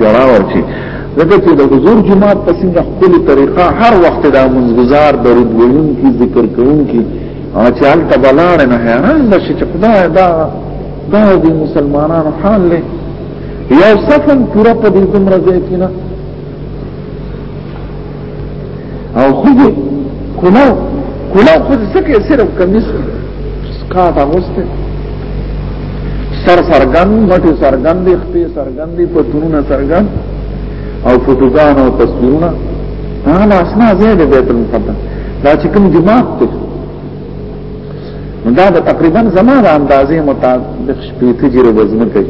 جوړا ورچی ځکه چې د حضور جماعت په څنګه خپل طریقه هر وخت د منځګزار درود ویونکي ذکر کوونکي او چې حال تبلاړ نه حیران بشي چې خدای دا دا د مسلمانانو حال له یو صفن پورا په دې کوم راځي کینه او خوږه کولو کولو خو ځکه صرف کمیس کا دا وسته سر سرګن مټي سرګن دي خپې سرګن دي پتونه سرګن او فوټوګان او تصویرونه دا لاسنا زید بیت المقدس دا چې کوم جماعت ته دا د تقریبا زما د اندازې مطابق شپې تجربه زمکه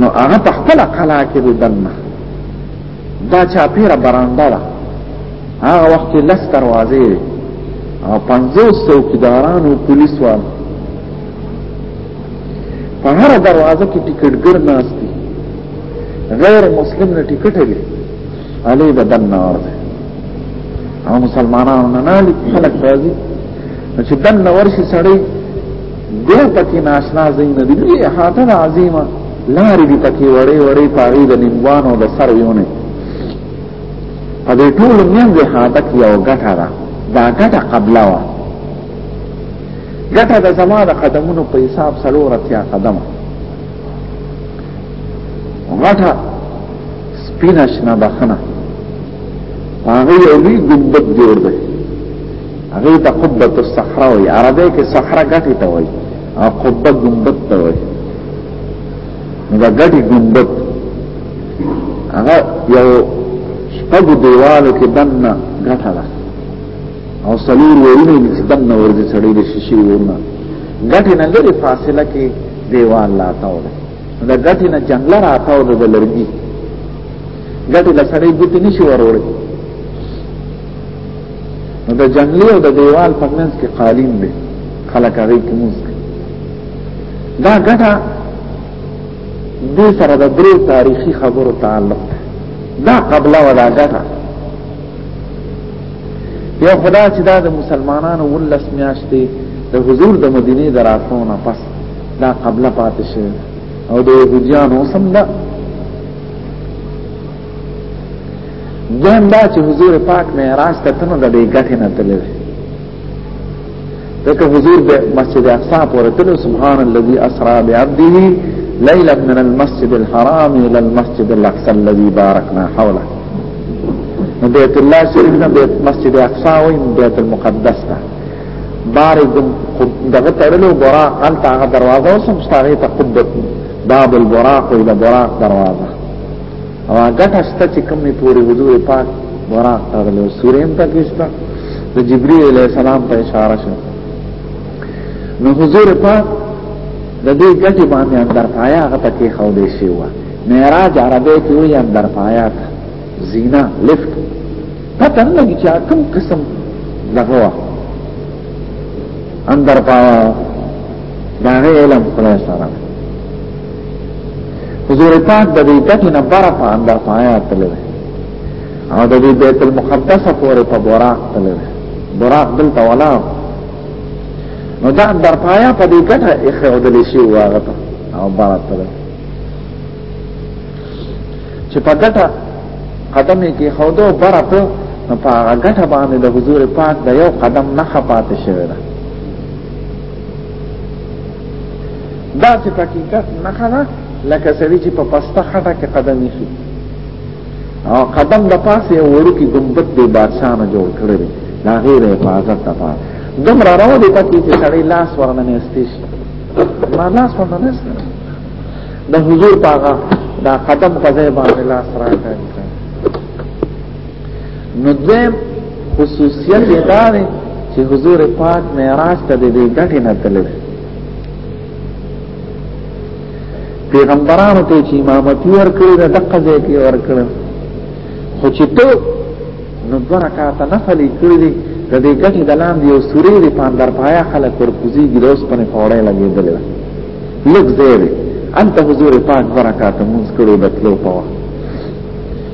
نو هغه په خپل قلا کې د دنه دا چا پیره برانده ده هغه وخت لس دروازې او 500 څوکیداران او پولیس وال په هر دروازه کې ټیکټ ګر ناشتي غیر مسلم نه ټیکټ لري علي د دنه ورته او مسلمانانو نه نه خلک راځي چې دنه ورشي سړی دې پکې ناشنا زین دی لوی احاطه عظیمه لارې دې پکې وړې وړې پاري د نیموانو د سر ویونه په دې ټول منځ احاطه کې یو ګټه ده دا ګټه قبله وا ګټه د زما د قدمونو په حساب سلور اتیا قدم غټه سپینه شنه بخنه هغه یو لوی ګمبد جوړ دی هغه ته قبه الصحرا وي عربی کې صحرا ګټي ته وي او قبه ګمبت ته وي دا ګټي ګمبت هغه یو شپږ دیوالو کې دنه ګټه ده او سلور ورونه چې دنه ورځي سړی د شیشې ورونه ګټي نه لري فاصله کې دیوال لا تاو ده دا ګټي نه جنگل را تاو ده لرګي ګټي لسړی ګوت نشي وروري نو د جنگلی او د دیوال په منځ کې قالین دی خلک هغه کې موږ دا ګټه د سره د درو تاریخي خبرو تعلق ده دا قبله ولا ګټه یو خدا چې دا د مسلمانانو ولس میاشتې د حضور د مدینه دراتونه پس دا قبله پاتې شوه او د یهودیانو سم ده دویم دا چې حضور پاک معراج ته تنو د دې ګټه نه تللی دغه حضور د مسجد اقصا پورې تلو سبحان الذي اسرا بعبده ليلا من المسجد الحرام الى المسجد الاقصى الذي باركنا حوله بیت الله شریف نه بیت مسجد اقصا او بیت المقدس ته بار دغه تړلو براق هل تا دروازه وسم ستاره ته قبه باب البراق الى براق دروازه او ګټه شته چې کومې پورې حضور پاک براق ته غلو سوریم پکې شته د جبرئیل علیه السلام په اشاره شو نو حضور پاک د دې ګټې باندې اندر پایا هغه پکې خو دې شي و معراج عربی کې وي اندر پایا زینا لفت پته نه لګی چې کوم قسم لغوا اندر پایا دا علم خدای سره حضور پاک د دې ګټې نه بره په اندر پایا تللی او د دې بیت المقدس پورې په براق تللی براق دلته ولا نو دا اندر پایا په دې ګټه اخیودل شي واغه او بره تللی چې په ګټه قدم یې کې خودو بره په نو په هغه ګټه باندې د حضور پاک د یو قدم نه خپات شوی ده دا چې په حقیقت نه خلا لکه سړي چې په پسته خټه کې قدم یې او قدم د پاسه یو ورکی ګمبت دی بادشاہ نه جوړ کړی دی دا غیر حفاظت ته پاره دومره راو دی پکې چې سړی لاس ورنه نه استیش ما لاس ورنه نه استیش د حضور پاغه دا قدم په ځای باندې لاس راکړی نو دویم خصوصیت یې دا دی چې حضور پاک معراج ته د دې ګټې نه تللی پیغمبرانو ته چې امامتي ورکړي دا دقه ځای کې ورکړي خو چې ته نو دوه رکعاته نفل یې کړی دی د دې ګټې د لاندې یو سورې دی په اندر پایا خلک ورکوزېږي د اوسپنې په وړی لګېدلی ده لږ ځای دی هلته حضور پاک دوه رکعاته مونځ کړی د تلو په وخت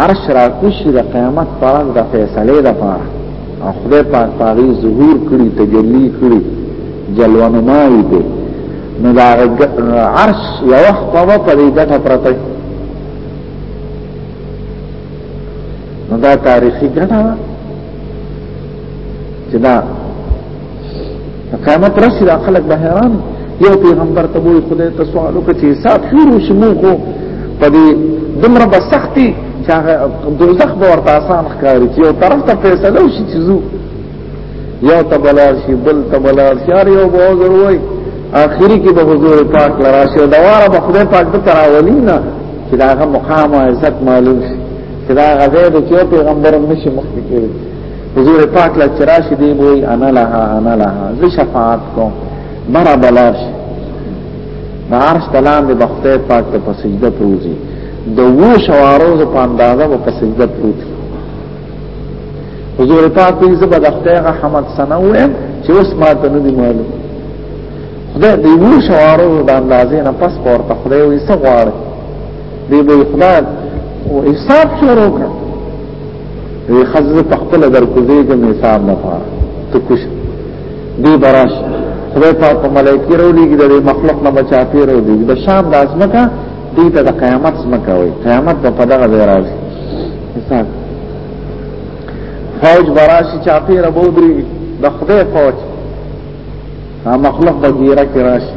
عرش را کوشي د قیامت پر د فیصله د پاره او خدای پاک پاغي ظهور کړي تجلی کړي جلوه نمایي دي نو دا عرش یو خپله په دې ګټه پرته نو دا تاریخي ګټه چې دا قیامت راشي دا خلک به حیران یو پیغمبر ته وایي خدای ته سوال وکړي چې حساب شروع شي موږ خو په دې دومره به سختي چې هغه دوزخ به ورته آسان ښکاري چې یو طرف ته فیصله وشي چې ځو یو ته بلار شي بل ته بلار شي هر یو به عذر وایي آخري کې به حضور پاک لراشي او دواره به خدای پاک ته راولي نه چې دا هغه مقام او عزت معلوم شي چې دا هغه ځای دی چې پیغمبر هم نشي مخکې کېږي حضور پاک لا چراشی دی بوئی انا لها انا لها زی شفاعت کوم برا بلار شي د عرش تلان د بخته پاک ته په سجده پروزي د وو شوارو ز په اندازه په سجده پروت حضور پاک یې زبر دخته حمد سنوم چې اوس ما ته نه دی معلوم خدای د وو شوارو د اندازې نه پس پورته خدای یې څه غواړي دی به خدای او حساب شروع کړ وی خزه په خپل درکوزي کې حساب نه پاره ته کوش دی براش خدای پاک په ملایکی راولېږي د مخلوق نه بچا پیر دی د شام د ازمکه دې ته د قیامت سمکه وي قیامت په دغه ځای راځي حساب فوج براشي چاپی ربودري د خدای فوج مخلوق د ګیره کې راشي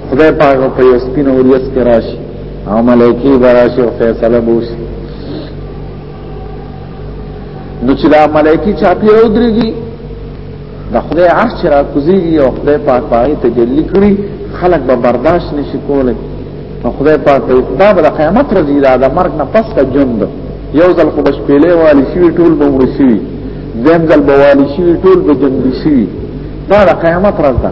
خدای پاک په یو سپین اوریس کې راشي او ملائکی براشي او فیصله بوشي نو چې دا ملائکی چا پی او درېږي د خدای عرش چې را کوزيږي او خدای پاک پای تجلی کړی خلق به برداشت نشي کولای نو خدای پاک په کتاب د قیامت ورځې دا د مرګ نه پس کا ژوند یو ځل خو بشپېلې والی شي ټول به مړ شي زم ځل به والی شي ټول به جنبي شي دا د قیامت ورځ ده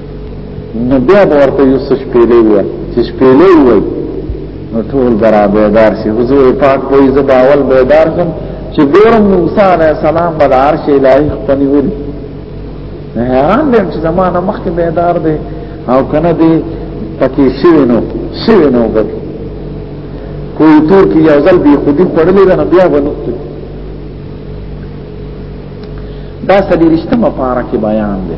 نو بیا به ورته یو څه شپېلې وي چې شپېلې وي نو ټول برا بیدار شي حضور پاک وایي زه به اول بیدار شم چې ګورم موسی علیه السلام به د عرش الهي خپلې ولي حیران دیم چې زمانه مخکې بیدار دی او کنه دی پکې شوی نو شوی نو بل کوی تور کې یو ځل به خودي خړلې ده نو بیا ونوته دا سړي رښتما پارا کې بیان دی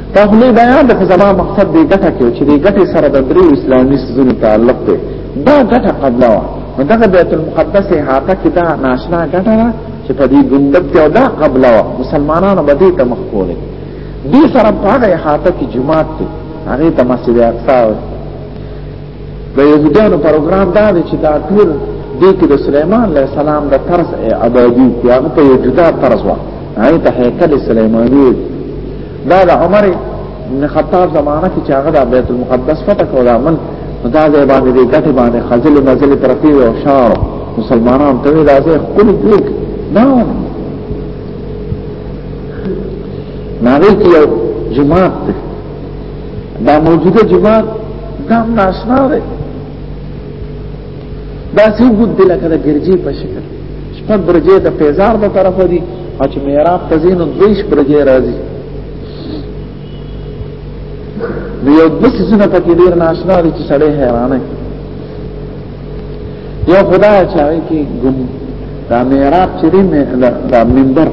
دا خو لوی بیان ده خو زما مقصد دې ګټه کې چې دې ګټې سره د درو اسلامي سيزونو تعلق دی دا ګټه قبله وه نو دغه بیت المقدس احاطه کې دا ناشنا ګټه ده چې په دې ګنبد کې دا قبله وه مسلمانانو به دې ته مخ کولې دې سره په هغه احاطه کې جماعت دی هغه ته مسجد اقصا د یهودانو پروګرام دا دی چې دا ټول دې کې د سليمان عليه السلام د طرز ابادي کې هغه په یو جدا طرز و هغه ته هیکل سليماني دا د عمر بن خطاب زمانہ کې چې هغه د بیت المقدس فتح کول عمل دا د باندې د ګټه باندې خزل مزل ترقی او شار مسلمانان ته دا ځای خپل دې نه نه دې یو جماعت دا موجوده جماعت دا هم ناشنا دی دا سی بود دی لکه دا گرجی پا شکل شپن برجی دا پیزار دا طرف دی او چې میراب تزین و دویش برجی رازی نو یو دو سیزونه پکی دیر ناشنا دی چې سڑے حیرانه یو خدا چاوي کې ګم دا میراب چې دی دا منبر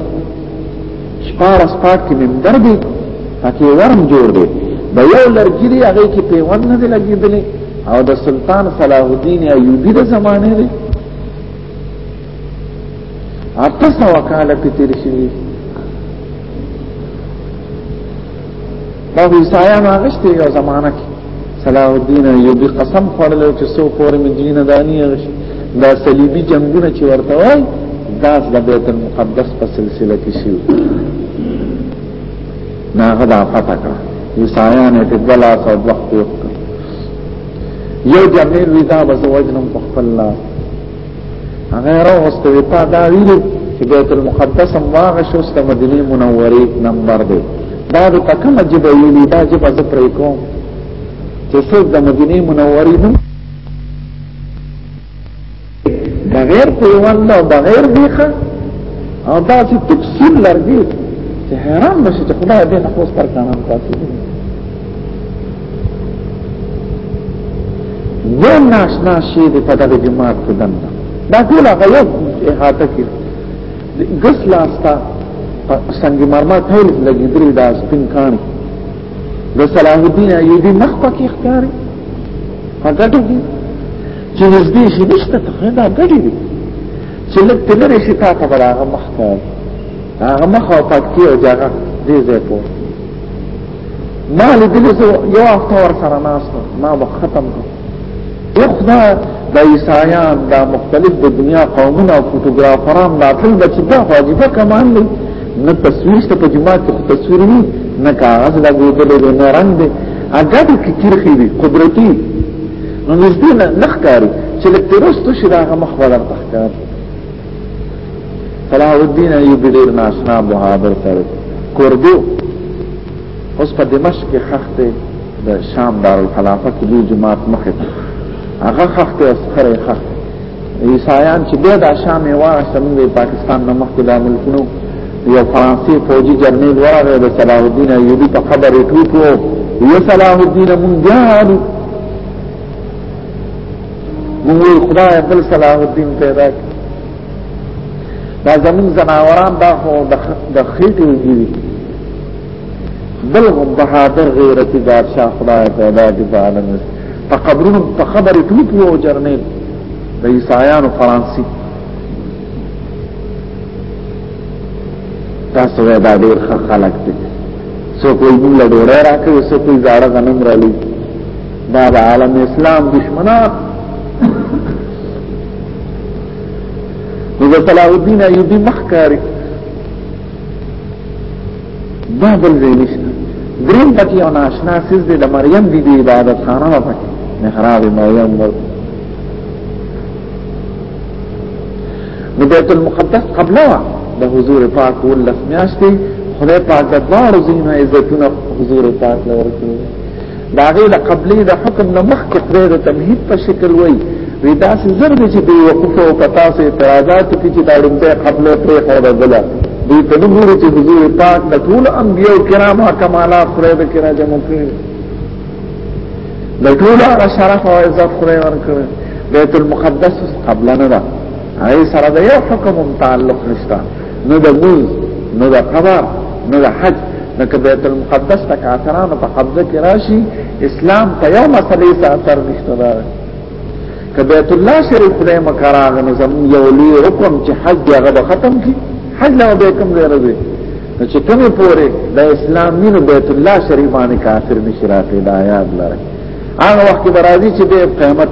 شپار سپاک کې منبر دی پکې ورم جوړ دی د یو لرګي دی هغه کې پیوند نه دی لګیدلی او د سلطان صلاح الدین ایوبی د زمانه دی اته سو کال په تیر شوی دا خو عیسایانو اغشتې یو زمانه کې صلاح الدین ایوبی قسم خوړلو چې څو پورې مې دین دانی اغشت دا صلیبی جنگونه چې ورته وای دا د بیت المقدس په سلسله کې شو نه غدا پتا کړ عیسایان ته دلا څو وخت یو جمعیر ویدا بس وجنم په خپل لاس هغه راوسته تا دا ویلي چې بیت المقدس هم واغ شو ست مدینه منوره نمبر دی دا د پکم جب ویلي دا جب از پر کوم چې څوک د مدینه منوره نوم بغیر پیوند او بغیر بیخه او دا چې تفصیل لرګي چې حیران بشي چې خدای دې نه خوښ پر کانم کوي یو ناشنا شی دی په دغه جماعت کې دننه دا ټول هغه یو احاطه کې ګس لاستا سنگ مرمر تیل لګي درې دا سپین کانی د صلاح الدین ایوبی مخ پکې ښکاري هغه ټکی چې نږدې شي نشته ته دا ګډي دي چې لږ تلری شي تا ته هغه مخ کار هغه مخ او پکې او ځای دې ځای پوه ما لیدلی زه یو هفته ور سره ناست ما به ختم کړ یو خدای د عیسایان دا مختلف د دنیا قومونه او فوټوګرافران دا ټول د چې دا واجبه کمال دی نه تصویر شته په جماعت کې تصویر نه نه کاغذ لګېدل دی نه رنگ دی هغه د کثیر خې دی قدرتي نو نږدې نه ښکاری چې لکتروستو شي دا هغه مخ ولا تخکار صلاح الدین ایوبی ډیر ناشنا محابر سره کوردو اوس په دمشق کې خخته د شام دارالخلافه کې لوی جماعت مخه هغه خخته اوس خره خخته عیسایان چې بیا د شام یې واسه موږ پاکستان نه مخکې د ملکونو یو فرانسې فوجي جرنیل ورغی د صلاح الدین ایوبی په خبرې ټوکو یو صلاح الدین مونږ وی خدای بل صلاح الدین پیدا کی دا زمون زناوران دا خو د خېټې وګړي بل هم بهادر غیرتی بادشاہ خدای پیدا کی په عالم په قبرونو په خبرې ټوپ یو جرنیل د عیسایانو فرانسی تاسو دا ډېر خلک دي څوک یې موږ له ډوره راکوي څوک یې زاړه غنم را لوي دا د عالم اسلام دشمنان نو صلاح الدین ایوبی مخکاری دا بل ځای نشته دریم پکې یو ناشنا سیز دی د مریم بی بی عبادت خانه وه پکې محراب مریم ور نو بیت المقدس قبله وه د حضور پاک ولس میاشتې خدای پاک د دواړو ځینو عزتونه حضور پاک لور کړو دا غي د قبلي د حکم نه مخکې پرې د تمهید په شکل وای وی دا چې زر دي چې دی وقوف او پتا سه اعتراضات کی چې دا لمبه قبل پرې خور بدله دي ته نور چې حضور پاک د ټول انبیو کرامو کمالات پرې د کرا جمع کړی د ټول هغه شرف او عزت پرې ورکړي بیت المقدس قبل نه دا هغه سره د یو حکم تعلق نشته نه د موز نه د قمر نه د حج نه که بیت المقدس ته کافرانو په قبضه کې راشي اسلام په یو مسلې څه اثر نشته دا که بیت الله شریف دې مکران نه زم یو لوی حکم چې حج هغه ختم کی حج له به کوم دی راځي نو چې کومه پوره د اسلام مين بیت الله شریف باندې کافر نشي راته دا یاد لره هغه وخت برازي چې به قیامت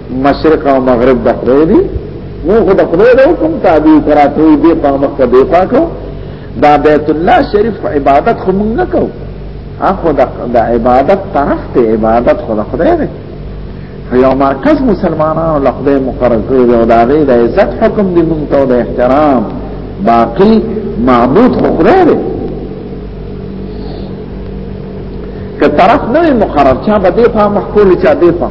مشرق او مغرب د خدای دی نو خو د خدای له حکم تابع کراته دی په مکه دی پاکو دا بیت الله شریف عبادت خو موږ نه کوو اخو د عبادت طرف ته عبادت خو د خدای دی یو مرکز مسلمانانو له خدای مقرر کړی دی او دا غي د عزت حکم دی موږ ته د احترام باقی معبود خو خدای دی که طرف نه مقرر چا به دی په مخکول چا دی په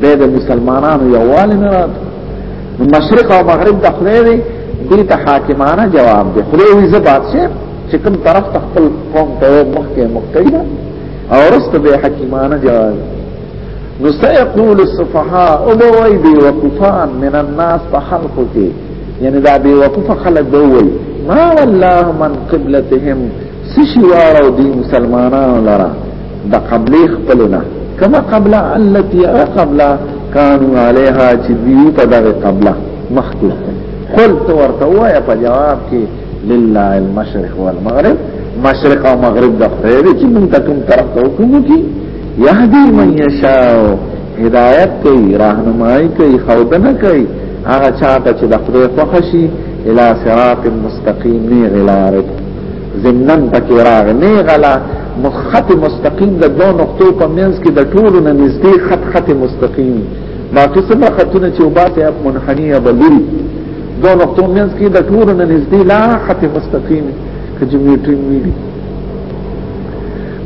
به د مسلمانانو یووالی نه راځي مشرق او مغرب د خدای دی دې ته حاکمانه جواب دی خدای وی زه بادشاہ چې کوم طرف ته خپل قوم ته مخکې مختیدا او رست به حکیمانه جواب نو سيقول السفهاء او وای دی وقفان من الناس په خلقو کې یعنی دا به وقف خلق دی وای ما والله من قبلتهم سشي وارو دي مسلمانانو لرا دا قبلی خپلنا کما قبل التي قبل كانوا عليها چې دی په دغه قبل مخکې قلت ورته وایا په جواب کې لله المشرق والمغرب مشرق او مغرب د خدای دی چې موږ کوم طرف ته وکړو کی يهدي من يشاء هدايت کوي راهنمایي کوي خودنه کوي هغه چاته چې د خدای خوښ شي الى صراط مستقيم نه غلارت زمنن پکې راغ نه غلا مخط مستقیم د دوه نقطو په منځ کې د ټولو نه نږدې خط خط مستقیم دا قسم خطونه چې وباسه اپ منحنی یا بلری دوه نقطو منځ کې د ټولو نه نږدې لا خط مستقیم کې جیومټری ویلي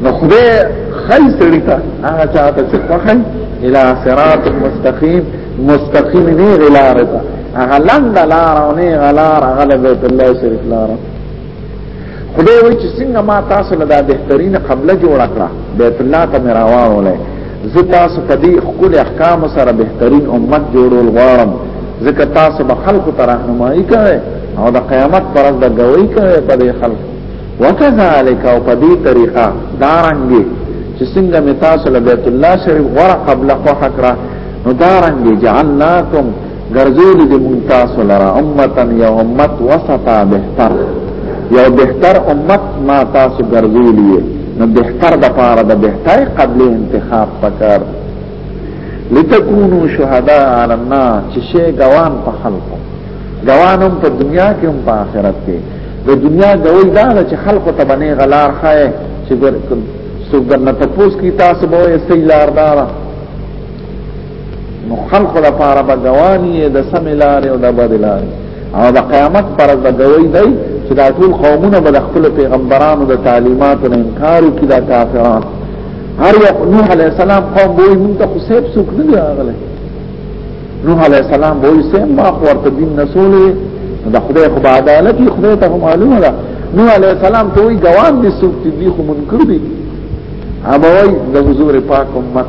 نو خدای خی سړی ته هغه چاته چې خوښي الى صراط مستقیم مستقیم نه غلار ته هغه لنډ لار او نه غلار هغه بیت الله شریف لار خدای وایي چې څنګه ما تاسو له دا بهترینه قبله جوړ کړه بیت الله ته مې راوړل زه تاسو په دې خپل احکام سره بهترین امت جوړول غواړم ځکه تاسو به خلکو ته راهنمایي کوئ او د قیامت پر ورځ د ګوي کوي په دې خلک وکذالک او په دې طریقه دارنګي چې څنګه می تاسو له بیت الله شریف غره قبل خو حکرا نو دارنګي جعلناکم ګرځول دي مونږ تاسو لره امتا یو امت وسطا بهتر یو بهتر امت ما تاسو ګرځولې نو بهتر د پاره د بهتر قبل انتخاب پکار لتكونوا شهداء على الناس چې شي ګوان په خلکو ګوانم په دنیا کې هم په آخرت کې د دنیا ګوي دا چې خلکو ته باندې غلار خای چې ګر څوک درنه تاسو کی تاسو به یې سیلار دارا نو خلق لپاره به گوانی د سم لارې او د بد لارې او د قیامت پر د گوی دی چې دا ټول قومونه به د خپل پیغمبرانو د تعلیماتو نه انکار وکړي دا کافران هر یو نوح علی السلام قوم وایي موږ ته خو سیب څوک نه دی راغلی نوح علی السلام وایي سیب ما خو ورته دین نسولې د خدای خو به عدالت یې خدای ته معلومه ده نوح علی السلام ته وایي ګوان دي څوک دي خو منکر دي هغه وایي د حضور پاک امت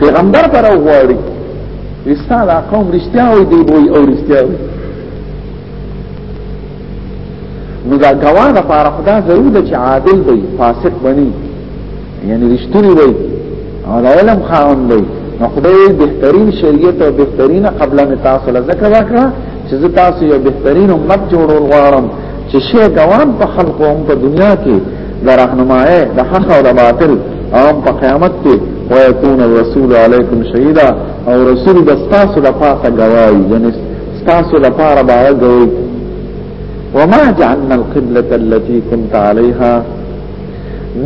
پیغمبر پر غواړي استاد قوم رښتیا وي دی وي او رښتیا وي نو دا غوا د پاره خدا ضرور ده چې عادل وي فاسق بني یعنی رښتونی وي او د علم خاون وي نو خدای بهترین شریعت او بهترین قبل می تاسو له ذکر وکړه چې زه تاسو یو بهترین امت جوړول غواړم چې شی غوان په خلقو هم په دنیا کې د رهنمایه د حق او د باطل او په قیامت کې ويكون الرسول عليكم شهيدا او رسول د تاسو د پاسه گواهي یعنی تاسو د پاره به گواهي وما جعلنا القبلة التي كنت عليها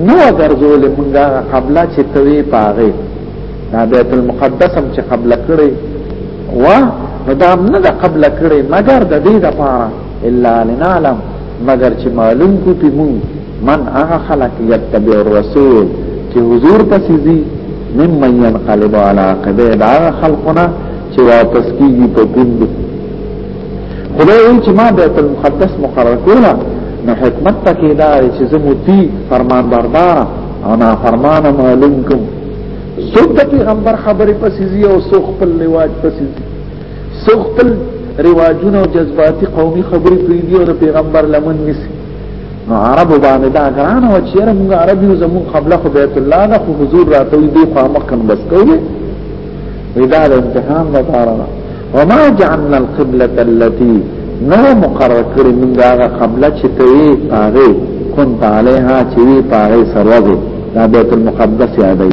نو ګرځول مونږه قبله چې توی پاغه دا بیت المقدس هم چې قبله کړی و نو دا نه قبله کړی مګر د دې لپاره الا لنعلم مگر چې معلوم کو پی مون من هغه خلق یتبع الرسول چې حضور پسې ځي من من ينقلب على عقبه دا خلقنا چې واپس کیږي په ګوند خدای وی چې ما بیت المقدس مقرر کړو نو حکمت پکې دا چې زموتی فرمان بردار او نا فرمان معلوم کوم څوک د پیغمبر خبرې پسې ځي او څوک خپل لواج پسې ځي سو خپل رواجونه او جذباتي قومي خبرې پریدي او د پیغمبر لمن نیسي نو عرب باندې دا ګران او چې موږ عرب یو زموږ قبله خو بیت الله ده خو حضور راته وي دی خو مخکن بس کوي ودا د امتحان لپاره وما جعلنا القبلة التي نو مقرر کړی موږ هغه قبله چې ته یې پاره كنت عليها چې پاره سروځي دا بیت المقدس یادای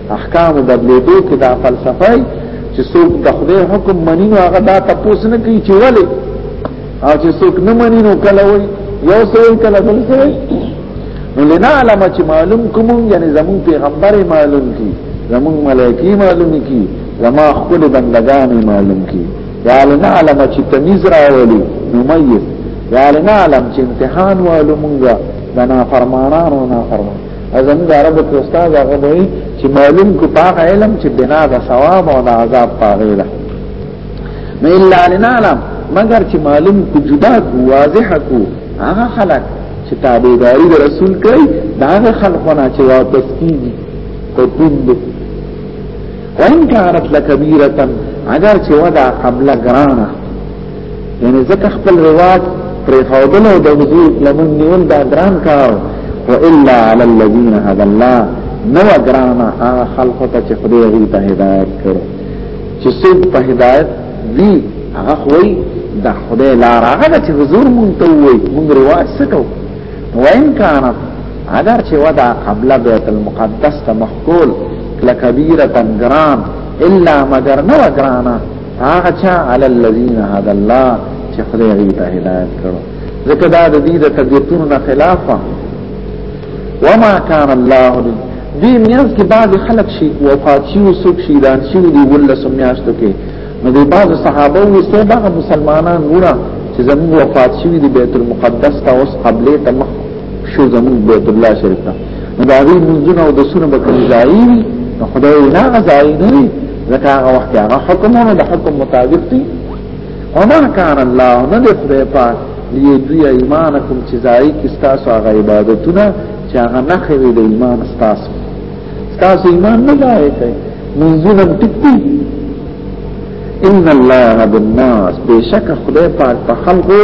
احکام بدلیدو کې دا فلسفه چې څوک د خدای حکم مني نو هغه دا تاسو نه کوي چې ولې او چې څوک نه مني نو کله وي یو څوک کله بل څوک نو لنعلم چې معلوم کوم یعنی زمون پیغمبر معلوم کی زمون ملائکی معلوم کی زما خپل بندگان معلوم کی یا لنعلم چې تمیز راولي نمیز یا لنعلم چې امتحان والو مونږه د نافرمانانو نافرمان ازم د عرب کې استاد هغه وایي چې معلوم کو پاک علم چې بنا د ثواب او د عذاب پاغې ده نه الا لنعلم مگر چې معلوم کو جدا کو واضح کو هغه خلق چې تابعداري د رسول کوي دا هغه خلقونه چې واپس کیږي په پوند وان كانت لكبيره اگر چې ودا قبل ګرانه یعنی ځکه خپل رواج پر خودل او د وضو لمن نیول دا ګران کار و الا علی الذین هدى الله نو ګران هغه خلق ته چې خدای غوی ته هدایت کړو چې څوک په هدایت وی هغه خوې د خدای لار هغه چې حضور مونږ ته وای مونږ رواج سکو وین کان اگر چې ودا قبل بیت المقدس ته محکول لکبیره ګران الا مگر نو ګرانا هغه چا علی الذین هدى الله چې خدای غي ته هدایت کړو ځکه دا د دې د طبيعتونو نه خلاف وما كان الله دې میاس کې بعض خلک شي وفات شي او سوق شي دان شي دی ول سمیاشتو کې نو دې بعض صحابه وي سه دا مسلمانان ورا چې زموږ وفات شي دی بیت المقدس ته اوس قبله ته مخ شو زموږ بیت الله شریف ته دا غي منځونه او د سونه بکري ځای نو خدای نه غځای نه ځکه هغه وخت هغه حکمونه د حکم مطابق دي وما كان الله نه دې خدای پاک ليدوی ایمانکم چې ځای کې تاسو هغه عبادتونه چې هغه نه خوي د ایمان تاسو تاسو ایمان نه ځای کوي منځونه ټکټي ان الله بالناس بشک خدای پاک په خلقو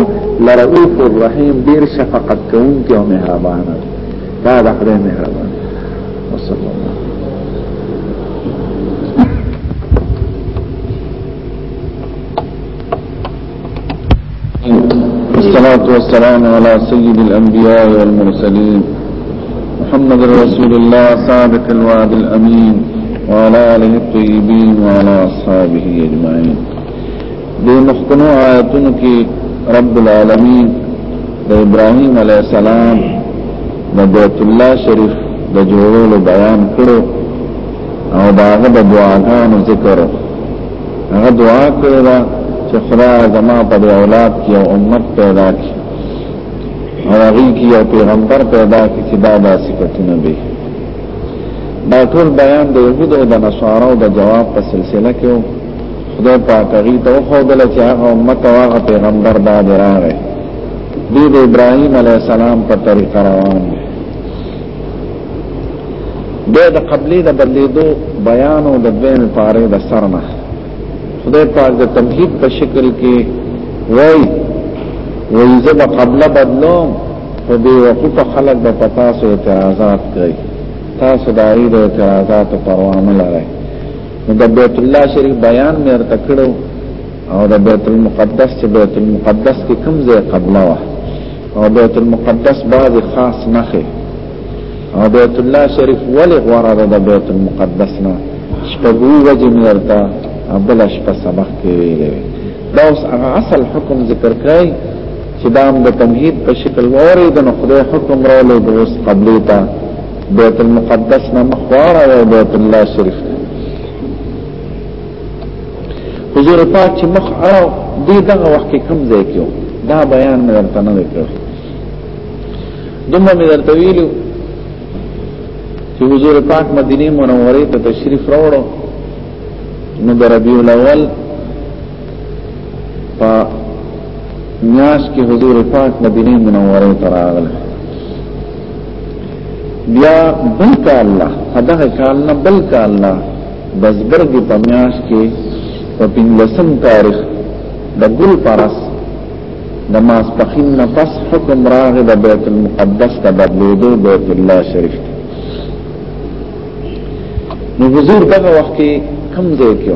لرؤوف الرحیم ډیر شفقت کوونکی او مهربان دی دا د خدای مهربان وصلی الله الصلاة والسلام على سيد الأنبياء والمرسلين محمد رسول الله صادق الوعد الأمين وعلى آله الطيبين وعلى أصحابه أجمعين د مخکنو آیاتونو کې رب العالمین د ابراهیم علی السلام د بیت الله شریف د جوړولو بیان کړو او داغه د دعاګانو ذکر هغه دعا کړې ده چې خدای زما په اولاد کې یو امت پیدا کړي او هغه کې یو پیغمبر پیدا کړي چې دا داسې کتونه به دا ټول بیان د یهودو او د نصارو د جواب په سلسله کې خدای پاک هغه ته وښودل چې هغه امت او هغه پیغمبر دا دی راغی دی د ابراهیم علی السلام په طریقه روان دی به د قبلې د بدلیدو بیان او د دویم پاره د سرنه خدای پاک د تمهید په شکل کې وای وای زه د قبله بدلوم او به وقوف خلق د پتا سو اعتراضات کوي تاسو د اړیدو اعتراضات پروا نه لرئ د بیت الله شریف بیان مې ورته کړو او د بیت المقدس چې بیت المقدس کې کوم ځای قبله وه او بیت المقدس بعض خاص نخې او بیت الله شریف ولې غوره ده د بیت المقدس نه شپږو وجې مې ورته بله شپه سبق کې ویلې دا اوس هغه اصل حکم ذکر کړی چې دا هم د تمهید په شکل وورېد نو خدای حکم راولې د اوس قبلې ته بیت المقدس نه مخواره او بیت الله شریف حضور پاک چې مخ اړو دې دغه وخت کې کم ځای کېو دا بیان مې درته نه وکړ دومره مې درته ویلو چې حضور پاک مدینه منوره ته تشریف راوړو نو د ربیع الاول په میاش کې حضور پاک مدینه منوره ته راغله بیا بل کال نه هدغه کال نه بل کال نه بزګر کې په میاش کې په پنځم تاریخ د ګل پرس د ماسپخین نه پس حکم راغ د بیت المقدس ته بدلیدو بیت الله شریف نو حضور دغه وخت کې کم ځای کې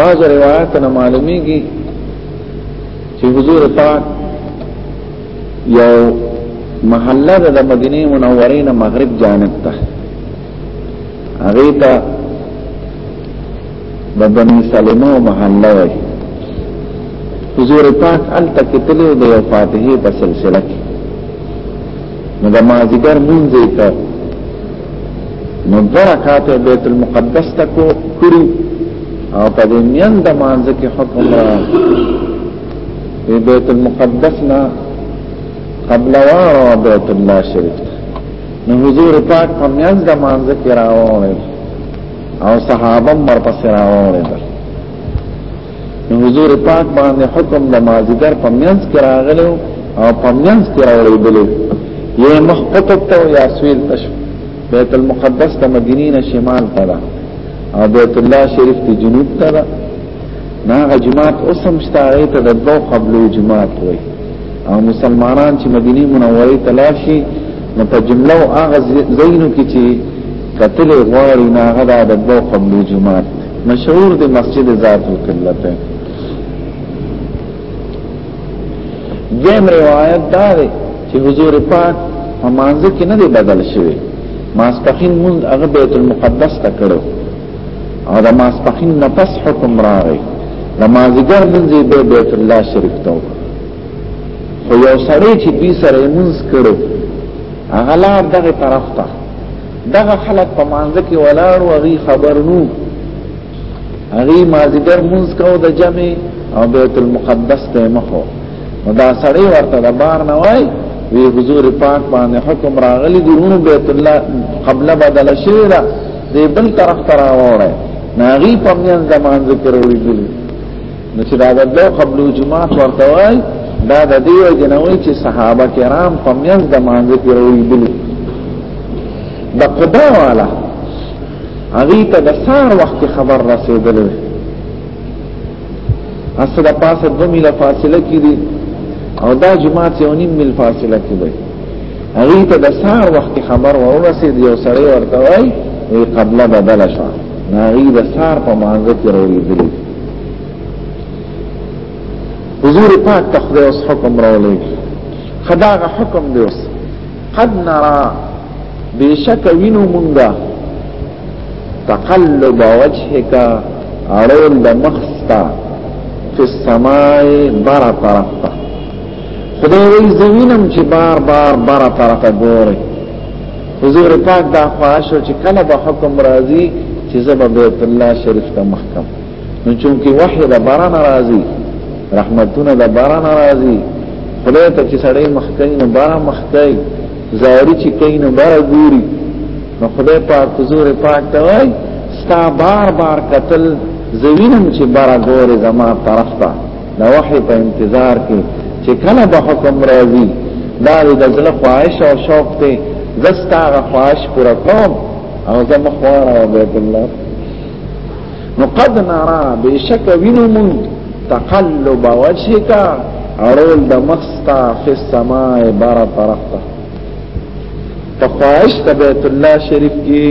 بعض روایت نه معلومیږي چې حضور پاک یو محله د مدینه منورې نه مغرب جانب ته هغه ته د بنی سلمہ محله وای حضور پاک ال تکتلو د یو فاتحه په سلسله کې نو د مازیګر مونږ یې کړ نو برکات بیت المقدس تکو کړی او په دې میند مانځ کې حکم را وی بیت المقدس نا قبل وارو بیت الله شریف نو حضور پاک په میاز د مانځ کې راوړل او صحابه مر پس راوړل نو حضور پاک باندې حکم د مازیګر په میاز کې راغلو او په میاز کې راوړل بل یې مخ قطب ته یا سویل تشو بیت المقدس ته مدینه شمال ته او بیت الله شریف ته جنوب ته نه هغه جماعت اوسم شتاغه ته د دوه قبلو جماعت وای او مسلمانان چې مدینه منوره ته لاړ شي نو په جمله او هغه زینو کې چې قتل غواړي نه هغه د دوه قبلو جماعت مشهور د مسجد ذات وکړلته دیم روایت دا دی چې حضور پاک په مانځ کې نه دی بدل شوی ماسپخین مونږ هغه بیت المقدس ته کړو او د ماسپخین نه پس حکم راغی د مازیګر منځې به بیت الله شریف ته خو یو سړی چې دوی سره یې منځ کړو هغه لار دغه طرف ته دغه خلک په مانځ کې ولاړ او هغه خبر نو هغه مازیګر منځ کو د جمع او بیت المقدس ته مخو نو دا سړی ورته د بار نه وای وی حضور پاک باندې حکم راغلی دی نو بیت الله قبله بدل شوی دې بل طرف تر راوړې ناغي په میان زمان ذکر وړي دي نو چې دا د دوه قبل جمعه ورته وای دا د دې جنوي چې صحابه کرام په میان زمان ذکر وړي دي د قضا والا هغه ته د سار وخت خبر رسیدل اصله پاسه دوه میله فاصله کې دي او دا جمعه ته ونیم مل فاصله کې وي هغه ته د سار وخت خبر ورسید یو سړی ورته وای وی قبله بدل شو هغه د سار په مانځ کې راوړل حضور پاک ته خدای اوس حکم راولې خداغه حکم دی اوس قد نرا بشک وینو مونږه تقلب وجهک اړول د مخستا فی السماء بر طرف ته خدای وی زمینم چې بار بار بار طرفه ګوري حضور پاک دا خواهشو چې کله به حکم راځي چې زبا بیت الله شریف ته محکم نو چونکی وحی دا باران راځي رحمتونه دا باران راځي خدای ته چې سړی مخکې نو بار مخکې زاری چې کین نو بار ګوري نو خدای پاک حضور پاک ته وای ستا بار بار قتل زوینم چې بار ګوري زما طرف ته دا وحی په انتظار کې چې کله به حکم راځي دا د ځله خواهش او شوق ته زستاغه خواهش پر کوم او زه مخوار او بیت الله نو قد نرا بشک وینو مون تقلب وجهك اړول د مخستا فی السماء بار طرفته تخواهش ته بیت الله شریف کې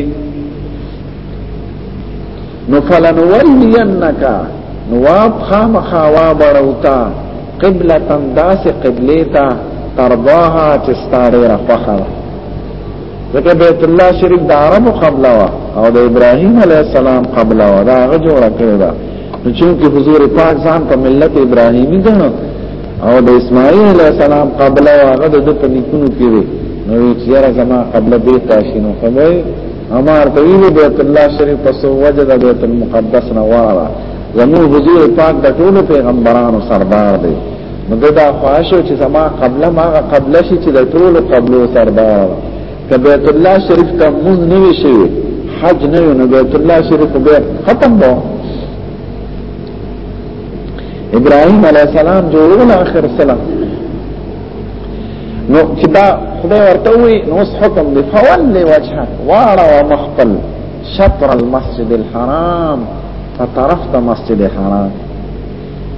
نو فلنولینک نو واب خامخا وابروتا قبلة داس قبلیتا ترضاها چستاری رفخر ځکه بیت الله شریف د عربو قبله وا او د ابراهیم علی السلام قبله وا دا هغه جوړه کړی دا نو چې حضور پاک ځان په ملت ابراهیمی ګڼو او د اسماعیل علی السلام قبله وا هغه د په نیکونو کې نو چې یاره زما قبله بیت تاسو نو کوي عمر ته ویلي بیت الله شریف پس وجد بیت المقدس نه واره زموږ حضور پاک د ټولو پیغمبرانو سردار دی نو دا خواهشو چې زما قبله ما قبله شي چې د ټولو قبلو سردار که بیت الله شریف ته مونږ نه وی شي حج نه وی نو بیت الله شریف به ختم وو ابراهيم عليه السلام جوړول اخر سلام نو چې دا خدای ورته وي نو اوس حکم دی فول وجهه واړه ومخبل شطر المسجد الحرام فطرف د مسجد الحرام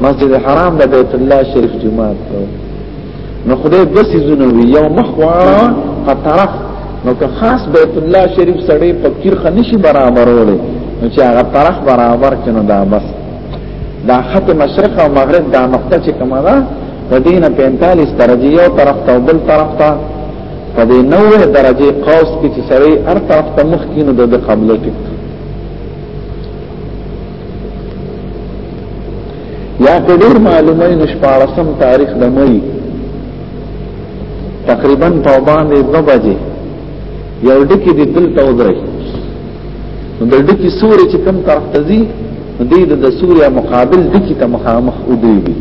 مسجد الحرام د بیت الله شریف جماعت ته نو خدای د سيزونه وی یو مخ واړه فطرف نو که خاص بیت الله شریف سړی په کیر خنشي برابرولې نو چې هغه طرف برابر کینو دا بس دا خط مشرق او مغرب دا نقطه چې کومه ده د دینه 45 درجه یو طرف ته بل طرف ته په دې 90 درجه قوس کې چې سره هر طرف ته مخ کې نو د قبله ټیک یا کډیر معلومه نشپارسم تاریخ د مې تقریبا په باندې 2 بجې یو ډکی د دل ته ودرې نو د ډکی سوري چې کم طرف ته ځي دوی د سوریا مقابل دکی ته مخامخ ودرېږي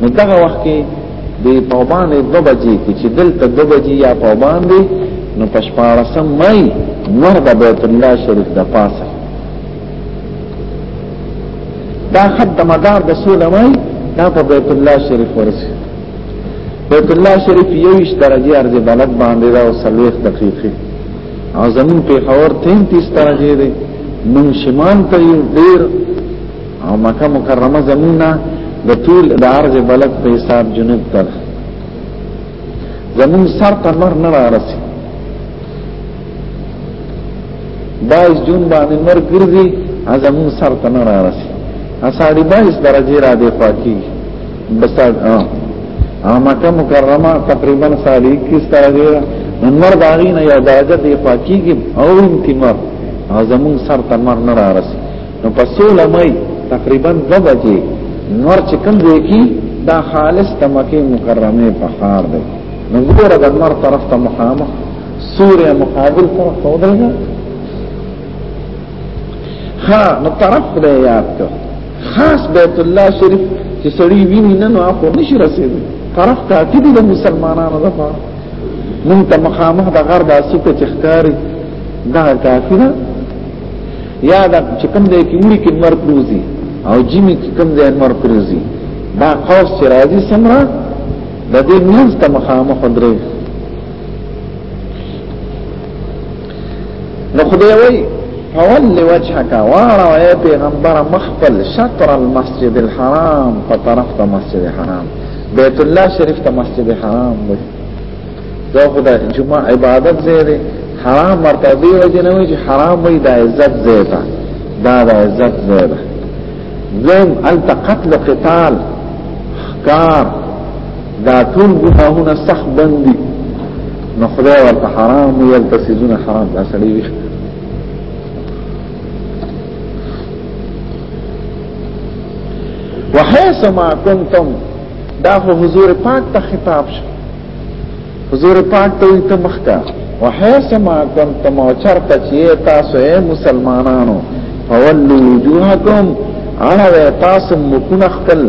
نو دغه وخت کې د پوبان د بجې کې چې دلته د بجې یا پوبان دی نو په شپاړسم مې نور د بیت الله شریف د پاسه دا خط د مدار د سوله مې دا په بیت الله شریف ورسې بیت الله شریف یو درجه ارزه بلد باندې دا او سلوخ دقیقې او زمون په خور 33 درجه دی من شمال ته یو ډیر او مکه مکرمه زمونه د طول د عرض بلد په حساب جنوب تر زمون سر ته مر نه راسي دا جون باندې مر ګرځي زمون سر ته نه راسي اساړي 22 درجه را دی پاکي بس ها مکه مکرمه تقریبا سال 21 تر دې انور باغی نه یو درجه دی پاکیږي او انتمر زمون سر تمر نه راس نو په 16 مې تقریبا 2 بجې نور چې کوم دی کی دا خالص د مکه مکرمه په خار دی نو ګوره د نور طرف ته مخامخ سوریا مقابل طرف ته ودرېږه ها نو طرف دې یاد کړ خاص بیت الله شریف چې سړی ویني نه نو اخو نشي رسېدي طرف ته کې دي د مسلمانانو لپاره نن ته مخامخ د غرب اسوکه چخکاری دا کافی ده یا دا چې کوم ځای کې وړي کې نور پروزي او جیمی کې کوم ځای نور پروزي دا قوس چې راځي سمرا د دې منځ ته مخامخ درې نو خدای وای فول وجهك وارا اے پیغمبر مخفل شطر المسجد الحرام په طرف ته مسجد حرام بیت الله شریف ته مسجد حرام وای دا خدای جمعه عبادت زیره حرام ورته دی وجه نه وای چې حرام وای د عزت زیته دا د عزت زیده زم التقتل قتال خکار دا ټول ګناهونه سخت بندي نو خدای ورته حرام وي یل تسیزونه حرام دا سړی وي وحيث ما كنتم دا خو حضور پاک ته خطاب شو حضور پاک ته ته مخکا وحيث ما كنتم او چرته چې تاسو اے مسلمانانو فولوا وجوهکم انا تاسو مکن خپل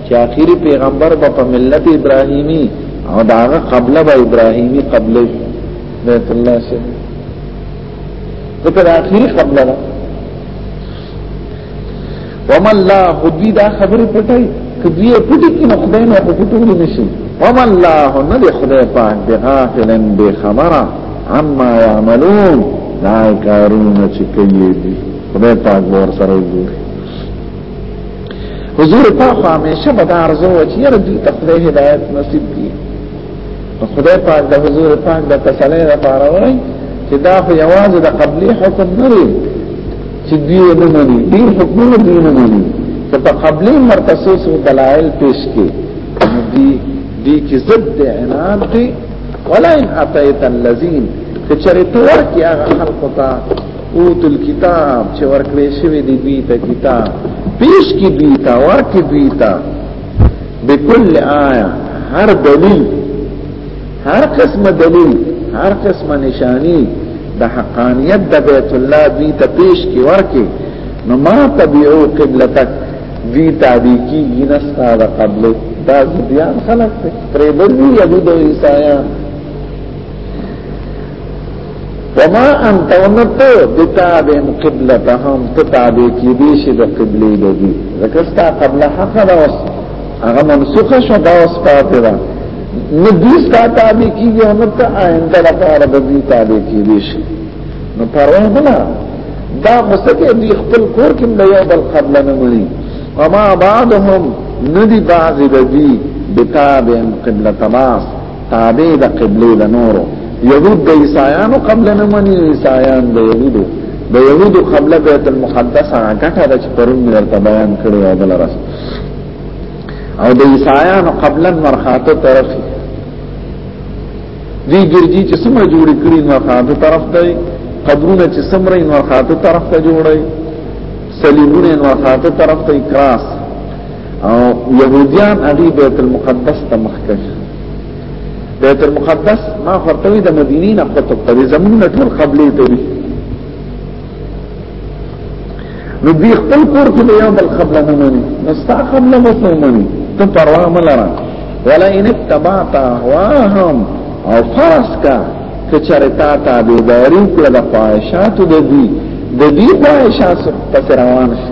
چې اخیری پیغمبر به په ملت ابراهیمی او داغه قبله به ابراهیمی قبله بیت الله سي ته په اخیری قبله ده ومن لا خدوی دا خبره پټای کدی پټی کې نو خدای نه پټولې نشي ومن لا نه دی خدای پاک دی غافلن به خبره عما يعملون دا کارونه چې کوي دي خدای پاک ور سره وګوري حضور پاک همیشه به دا ارزو و چې یره دوی ته خدای هدایت نصیب کړي نو خدای پاک د حضور پاک د تسلی لپاره وایي چې دا خو یوازې د قبلي حکم نه دی چې دوی نه مني دې حکمونه دوی نه مني چې په قبلي مرتسې څو دلایل پیش کړي دي دي کې ضد عناد دي ولا ان اتيت الذين کچره تو ورکی هغه خلق ته او تل کتاب چې ورکړې شوی دی دوی ته کتاب پیش کی دوی ته ورکې دوی ته بكل آیه هر دلیل هر قسم دلیل هر قسم نشانی د حقانیت د بیت الله دوی ته پیش کی ورکې نو ما تبعو قبلتک دوی تابع کیږي نه ستاسو قبله دا زديان خلق ته پرې بل وی يهود او عيسایان وما انت ونتو بتابن قبلتهم تتابع کی دیش دا قبلی دا دی ذکرستا قبل حق دا وس اغا منسوخ شو دا وس پاتی دا ندیستا تابع کی دی ونتا آئنده لپار دا دی تابع کی دیش نو پروه بلا دا مستقی دی خپل کور کم دا یو بل قبل نمونی وما بعضهم ندی بعض دا دی بتابن قبلت باس تابع د قبله د نورو يهود د عیسایانو قبل نه مني عیسایان د يهودو د يهودو قبل بیت المقدس هغه د چپرون درته بیان کړی او بل راس او د عیسایانو قبل مرخاته طرف دی ګرځي چې سم جوړ کړی مرخاته طرف دی قبرونه چې سم رې مرخاته طرف ته جوړي صلیبونه مرخاته طرف ته کراس او يهوديان هغه بیت المقدس ته مخکښ بیت المقدس ما خرطوی د مدینې نه قطب ته زمون ټول قبلې ته دي نو دی خپل کور کې یو بل قبل نه مانی نستا قبل نه مانی ته پروا ملره ولا ان اتبعت اهواهم او فرس کا کچرتا تابعداري کړه د خواهشاتو د دې د دې خواهشات په روان شي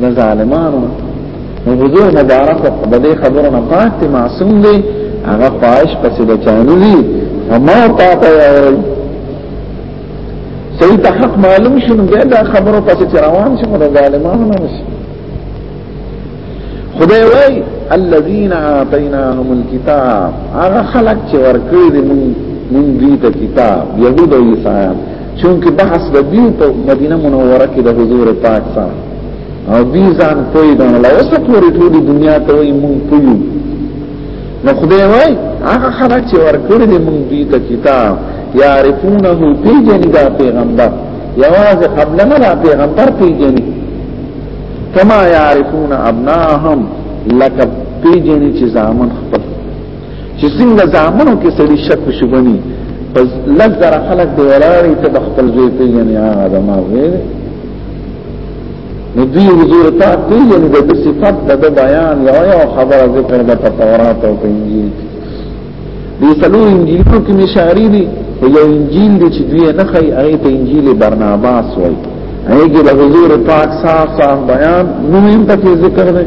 نه ظالمانو نو حضور مبارک په دې خبرو نه پاتې معصوم دی هغه خواهش پسې د چانو دی اما پاته وایي صحیح ته حق معلوم شنو بیا دا خبرو پسې روان شي موږ ظالمانو نه شي خدای وای الذين اعطيناهم الكتاب هغه خلق چې ورکړي دي من دې ته کتاب يهود او عیسایان چونکه بحث د دې په مدینه منوره کې د حضور پاک سره او دې ځان پوي غنل او څه پوری ټول دنیا ته وي مونږ پوي نو خدای وای هغه خلک چې ورکړي دې مونږ دې ته کتاب یعرفونه پی جنې دا پیغمبر یوازې قبل نه دا پیغمبر پی جنې کما یعرفون ابناهم لکه پی جنې چې ځامن خپل چې څنګه ځامنو کې سړي شک شوبني پس لږ زره خلک دی ولاړی ته خپل ځای پیژنې هغه د ما ویل نو دی حضور ته پیژنې د صفات د بیان یو یو خبره ذکر د تورات او انجیل دی سلو انجیلو کې مشاری دي او یو انجیل دی چې دوی نه خي هغه ته انجیل برناباس وایي هغه د حضور پاک صاحب بیان نو هم په ذکر دی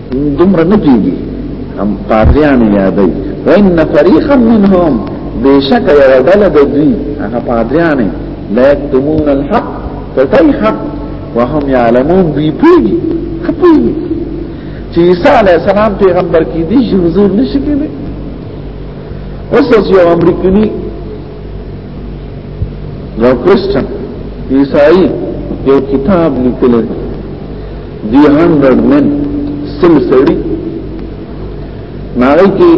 دومره نه کیږي هم قاضیان یادای وان فريقا منهم بشک یو ډله د دوی هغه قاضیان لا یکتمون الحق فتای حق وهم يعلمون بي پی خپي چې عیسی علی السلام پیغمبر کې دي حضور نشي کېږي اوس یو امریکایی یو کرسچن عیسائی یو کتاب لیکل دی هندرد من سل سړی ناغی کی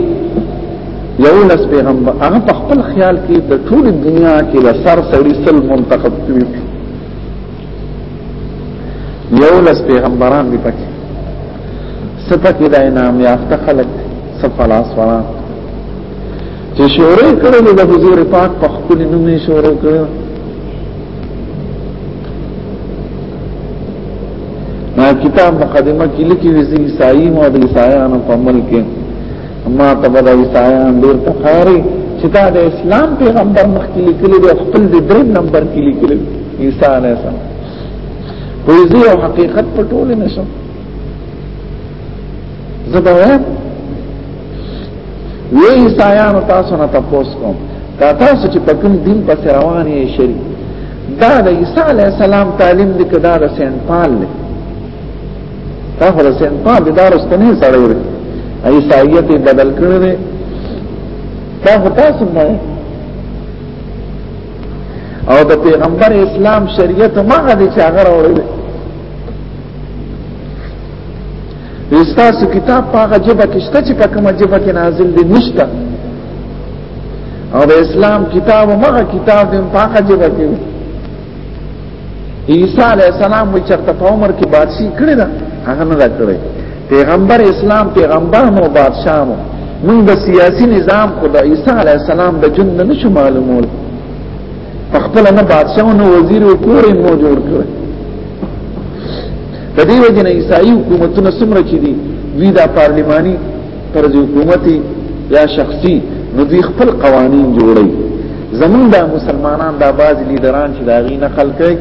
یو لس پیغمبر هغه په خپل خیال کې د ټول دنیا کې د سر سړی سل منتخب کړی یو لس پیغمبران دی پکې سپکې د انعام یافته خلک سفلاسوان چې شورې کړې د حضور پاک په خپل نوم یې شروع کړو ما کتاب مقدمه کې لیکي وزي عیسائی او د عیسایانو په عمل کې ما ته به د عیسایان ډېر تخاري چې دا د اسلام پیغمبر مخ کې لیکلي د خپل د درې نمبر کې لیکلي عیسی علیه السلام پویزی او حقیقت په ټوله نشم زه به وایم وی عیسایانو تاسو نه تاسو کوم دا تاسو چې په کوم دین پس روان یې شری دا د عیسی علی السلام تعلیم دی کدا د سین پال دی دا خو د سین پال دی دا رستنی سره وي عیسایت بدل کړی دی دا خو تاسو نه او د پیغمبر اسلام شریعت ما غدي چې هغه راوړی استاسو کتاب په هغه جبه کې شته چې په کومه جبه کې نازل دي نشته او د اسلام کتاب هغه کتاب دې په هغه جبه کې عیسی علی السلام وی چرته په عمر کې بادشاہي کړی دا هغه نه راکړی پیغمبر اسلام پیغمبر مو بادشاہ مو موږ د سیاسي نظام خو د عیسی علی السلام د جن نه شو معلومول خپل نه بادشاہ او نه وزیر او کور یې مو جوړ کړ د دې وجه نه عیسائی حکومتونه څومره چې دي دوی دا پارلیماني پر حکومت یا شخصي نو دوی خپل قوانين جوړي زمون دا مسلمانان دا باز لیډران چې دا غي نقل کوي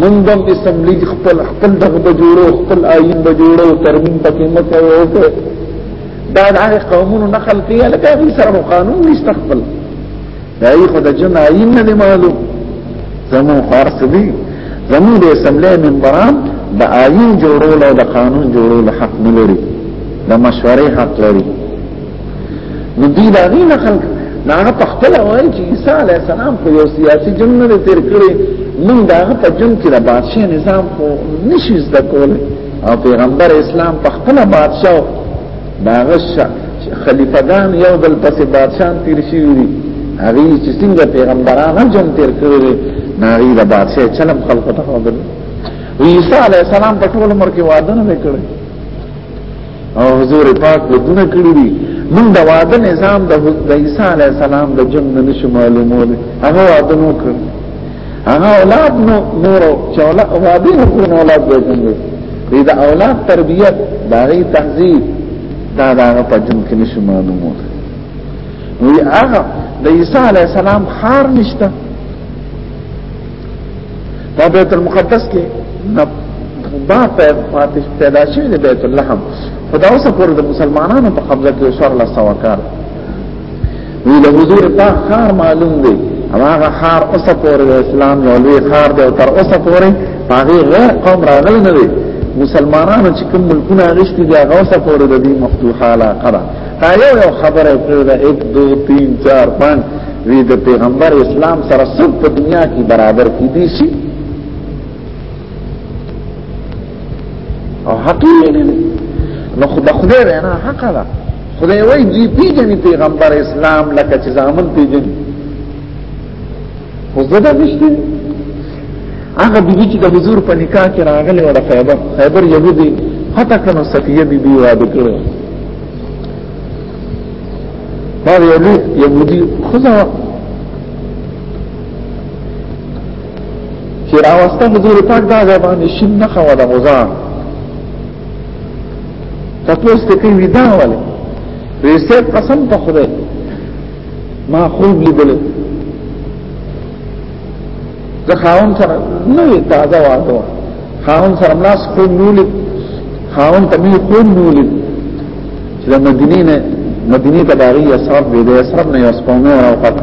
مونږ هم اسمبلی خپل خپل دغه به جوړو خپل آئین به جوړو ترمیم پکې مکه او ته دا د هغه قومونو نقل کوي لکه غي سره قانون نشته خپل دای خو د جن عین نه دی معلوم زمو خارس دی زمو د اسمبلی منبران د آئین جوړول او د قانون جوړول حق نه لري د مشورې حق لري نو دی دا غي نه خلک نه هغه په خپل وایي چې عیسی علی السلام په یو سیاسي جن نه تیر کړی نو دا هغه په جن کې د بادشاہ نظام خو نشي زده کول او پیغمبر اسلام په خپل بادشاہ داغه خلیفګان یو بل پسې بادشاہ تیر شي وي هغه چې څنګه پیغمبران هم جن تیر کړی ناغي د بادشاہ چلم خلق ته خبر عیسی علی السلام په ټول عمر کې وعده نه وکړي او حضور پاک له دنیا کړی دي موږ د وعده نظام د عیسی علی السلام د جن نه نشو معلومول هغه وعده نو کړی هغه اولاد نو نور چې اولاد وادي نو کون اولاد به څنګه دې دا اولاد تربيت دا غي تهذيب دا دا په جن کې نشو معلومه وي هغه د عيسى عليه السلام خار نشته په بیت المقدس کې نه با پاتې پیدا شوی د بیت اللحم خدا اوس پر د مسلمانانو په قبضه کې شر لا سواکار وی له حضور پاک خار معلوم دی هغه خار اوسه پورې اسلام یو لوی خار دی او تر اوسه پورې هغه غیر قوم راغلی نه دی مسلمانانو چې کوم ملکونه غشتي دی هغه اوسه پورې د دې مفتوحه علاقه ده تا یو یو خبره کړې ده 1 2 3 4 5 وی د پیغمبر اسلام سره سب په دنیا کې برابر کې دي شي او حق یې نه نو خدای خدای نه حق ده خدای وایي دی پیژني پیغمبر اسلام لکه چې ځامن پیژني خو زده نشته هغه بیبي چې د حضور په نکاح کې راغله ولا خیبر خیبر یهودي حتی کنو صفیه بیبي واده کړو دا یهودي خو چې راوسته حضور پاک دا ځای باندې شین نه خو د غزان تاسو ته کوي ودا ولې ریسه قسم په خدای ما خوب لیدل زه خاون سره نوې تازه واده خاون سره ملاس خوب نیولې خاون ته مې خوب نیولې چې د مدینې نه مدینې ته داغي اسراب وې د اسراب نه یو سپمه راوخته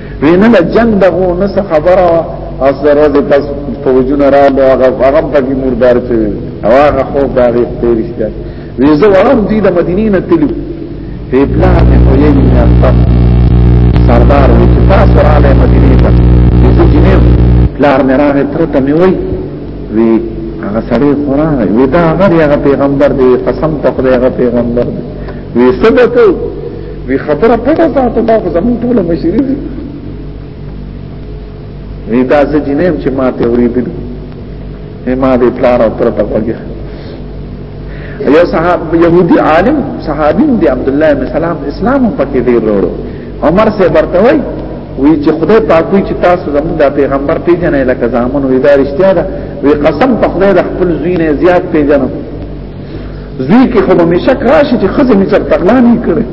وینه د جنگ دغه نه څه خبره او سره د پس فوجونه را له هغه هغه په کې مردار شوی او هغه خو باغې تیرشته ویزه ورم دي د مدینې نه تلو په پلان په یوه نه تاسو سردار وي چې تاسو را له مدینې ته ویزه جنې پلار نه راغی تر ته مې وای وی هغه سړی قران وی دا هغه پیغمبر دی قسم ته خدای هغه پیغمبر دی وی سبته وی خبره پټه ساتو دا خو زمون ټول مشری دي وی دا څه جنیم چې ما ته اوریدل ما دې پلار او تر تقوږي یو صاحب يهودي عالم صحابي دی عبد الله بن سلام اسلام پکې ډیر وروړو عمر سے برتوي وی چې خدای پاک وی چې تاسو زموږ د پیغمبر پیژنې لکه زامن وی دا رښتیا ده وی قسم په خدای د خپل زوی نه زیات پیژنم زوی کې خو به مشک راشي چې خزه مې سر تغلا نه کړي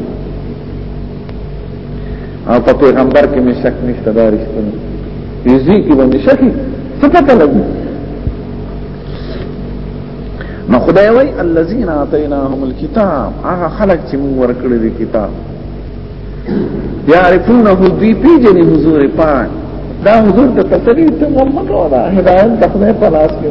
او په پیغمبر کې مشک نشته دا رښتونه زوی کې به مشک څه پته لګي نو خدای وای الذين اعطيناهم الكتاب هغه خلق چې موږ ورکړي دي کتاب يعرفونه دی پیجن حضور پاک دا حضور ته تسلی ته مو مکو دا هدایت د خدای په لاس کې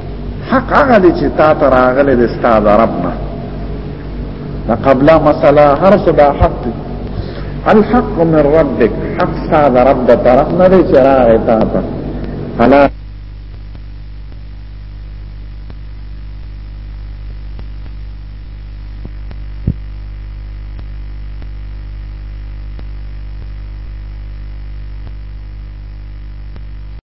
حق هغه دی چې تا ته راغلی دی ستا د رب نه دا قبله مسله هر څه دا حق دی الحق من ربک حق ستا د رب د طرف نه دی چې راغی تا ته فلا